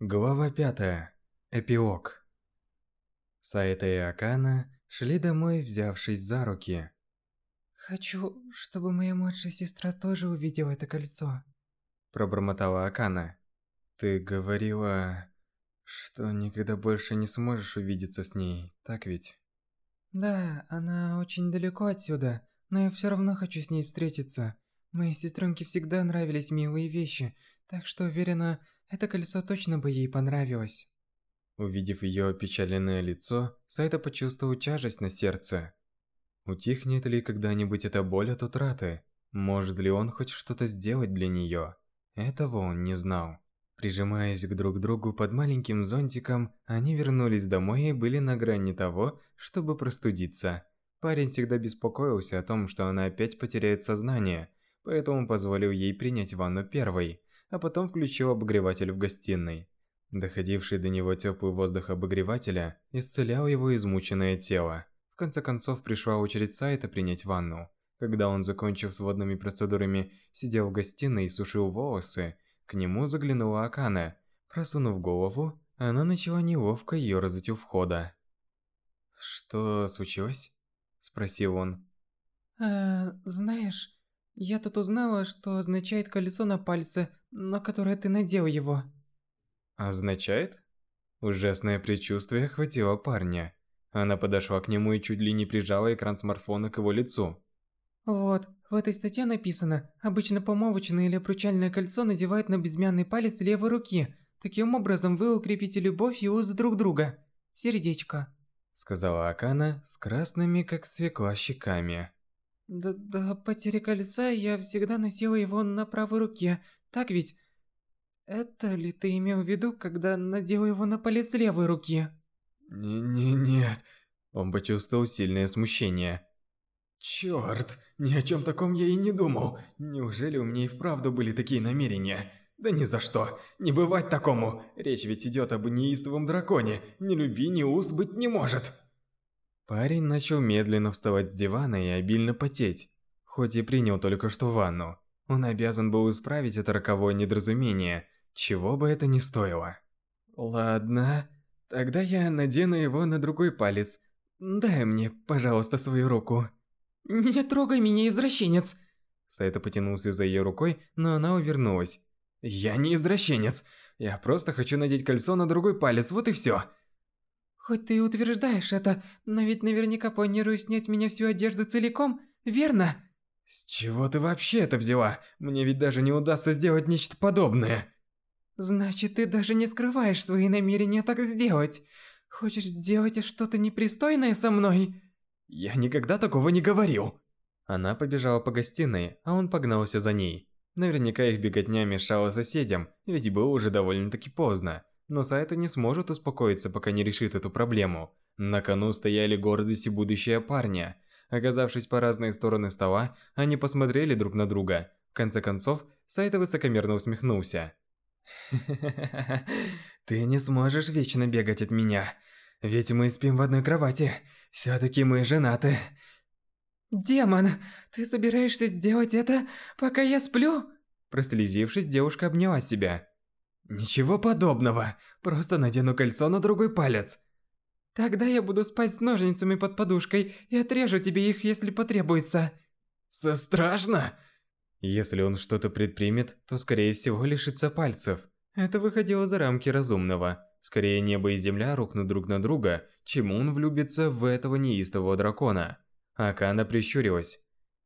Глава 5. Эпилог. Саита и Акана шли домой, взявшись за руки. «Хочу, чтобы моя младшая сестра тоже увидела это кольцо», Пробормотала Акана. «Ты говорила, что никогда больше не сможешь увидеться с ней, так ведь?» «Да, она очень далеко отсюда, но я все равно хочу с ней встретиться. Моей сестренке всегда нравились милые вещи, так что уверена, это кольцо точно бы ей понравилось». Увидев ее опечаленное лицо, Сайта почувствовал тяжесть на сердце. Утихнет ли когда-нибудь эта боль от утраты? Может ли он хоть что-то сделать для нее? Этого он не знал. Прижимаясь к друг другу под маленьким зонтиком, они вернулись домой и были на грани того, чтобы простудиться. Парень всегда беспокоился о том, что она опять потеряет сознание, поэтому позволил ей принять ванну первой, а потом включил обогреватель в гостиной. Доходивший до него теплый воздух обогревателя исцелял его измученное тело. В конце концов пришла очередь Сайта принять ванну. Когда он, закончив с водными процедурами, сидел в гостиной и сушил волосы, к нему заглянула Акана. Просунув голову, она начала неловко ерзать у входа. «Что случилось?» – спросил он. «Э, знаешь, я тут узнала, что означает колесо на пальце, на которое ты надел его». «Означает?» Ужасное предчувствие охватило парня. Она подошла к нему и чуть ли не прижала экран смартфона к его лицу. Вот, в этой статье написано, обычно помолвочное или обручальное кольцо надевают на безымянный палец левой руки. Таким образом вы укрепите любовь и узы друг друга. Сердечко. Сказала Акана с красными, как свекла, щеками. До потери кольца я всегда носила его на правой руке, так ведь? Это ли ты имел в виду, когда надел его на палец левой руки? Не-не-нет. Он почувствовал сильное смущение. Черт, ни о чем таком я и не думал. Неужели у меня и вправду были такие намерения? Да ни за что. Не бывать такому. Речь ведь идет об неистовом драконе. Ни любви, ни уз быть не может. Парень начал медленно вставать с дивана и обильно потеть. Хоть и принял только что ванну. Он обязан был исправить это роковое недоразумение, чего бы это ни стоило. Ладно, тогда я надену его на другой палец. Дай мне, пожалуйста, свою руку. «Не трогай меня, извращенец!» Сайта потянулся за ее рукой, но она увернулась. «Я не извращенец. Я просто хочу надеть кольцо на другой палец, вот и все. «Хоть ты и утверждаешь это, но ведь наверняка планируешь снять меня всю одежду целиком, верно?» «С чего ты вообще это взяла? Мне ведь даже не удастся сделать нечто подобное!» «Значит, ты даже не скрываешь свои намерения так сделать. Хочешь сделать что-то непристойное со мной?» Я никогда такого не говорил. Она побежала по гостиной, а он погнался за ней. Наверняка их беготня мешала соседям, ведь было уже довольно-таки поздно. Но Сайта не сможет успокоиться, пока не решит эту проблему. На кону стояли гордость и будущее парня. Оказавшись по разные стороны стола, они посмотрели друг на друга. В конце концов, Сайта высокомерно усмехнулся. «Ты не сможешь вечно бегать от меня. Ведь мы спим в одной кровати. Все-таки мы женаты. Демон, ты собираешься сделать это, пока я сплю? Прослезившись, девушка обняла себя. Ничего подобного. Просто надену кольцо на другой палец. Тогда я буду спать с ножницами под подушкой и отрежу тебе их, если потребуется. Со страшно. Если он что-то предпримет, то скорее всего лишится пальцев. Это выходило за рамки разумного. Скорее небо и земля рухнут друг на друга, чем он влюбится в этого неистового дракона. Акана прищурилась.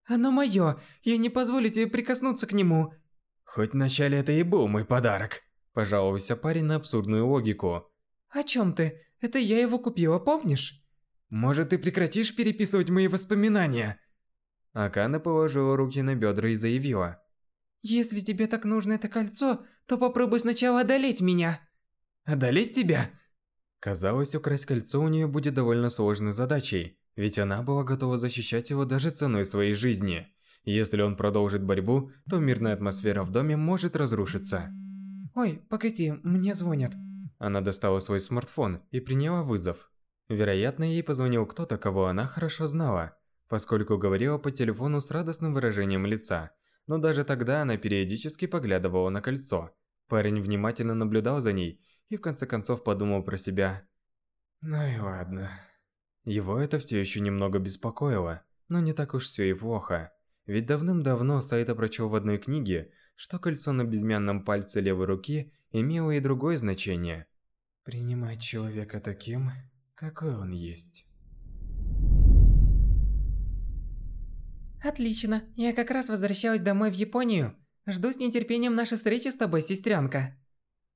«Оно мое, я не позволю тебе прикоснуться к нему!» «Хоть вначале это и был мой подарок!» Пожаловался парень на абсурдную логику. «О чем ты? Это я его купила, помнишь?» «Может, ты прекратишь переписывать мои воспоминания?» Акана положила руки на бедра и заявила. «Если тебе так нужно это кольцо, то попробуй сначала одолеть меня!» Одолеть тебя? Казалось, украсть кольцо у нее будет довольно сложной задачей, ведь она была готова защищать его даже ценой своей жизни. Если он продолжит борьбу, то мирная атмосфера в доме может разрушиться. Ой, погоди, мне звонят. Она достала свой смартфон и приняла вызов. Вероятно, ей позвонил кто-то, кого она хорошо знала, поскольку говорила по телефону с радостным выражением лица. Но даже тогда она периодически поглядывала на кольцо. Парень внимательно наблюдал за ней и в конце концов подумал про себя. Ну и ладно. Его это все еще немного беспокоило, но не так уж все и плохо. Ведь давным-давно Сайта прочел в одной книге, что кольцо на безымянном пальце левой руки имело и другое значение. Принимать человека таким, какой он есть. Отлично, я как раз возвращалась домой в Японию. Жду с нетерпением нашей встречи с тобой, сестренка.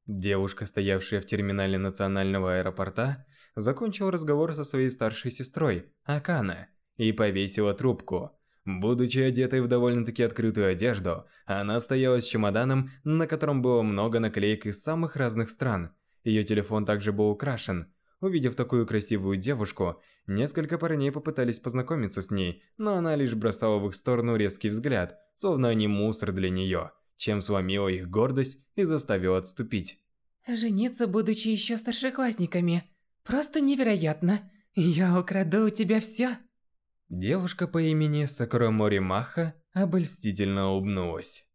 Девушка, стоявшая в терминале национального аэропорта, закончила разговор со своей старшей сестрой, Акана, и повесила трубку. Будучи одетой в довольно-таки открытую одежду, она стояла с чемоданом, на котором было много наклеек из самых разных стран. Ее телефон также был украшен. Увидев такую красивую девушку, несколько парней попытались познакомиться с ней, но она лишь бросала в их сторону резкий взгляд, словно они мусор для нее, чем сломила их гордость и заставила отступить. Жениться, будучи еще старшеклассниками. Просто невероятно. Я украду у тебя все. Девушка по имени Сакурамори Маха обольстительно улыбнулась.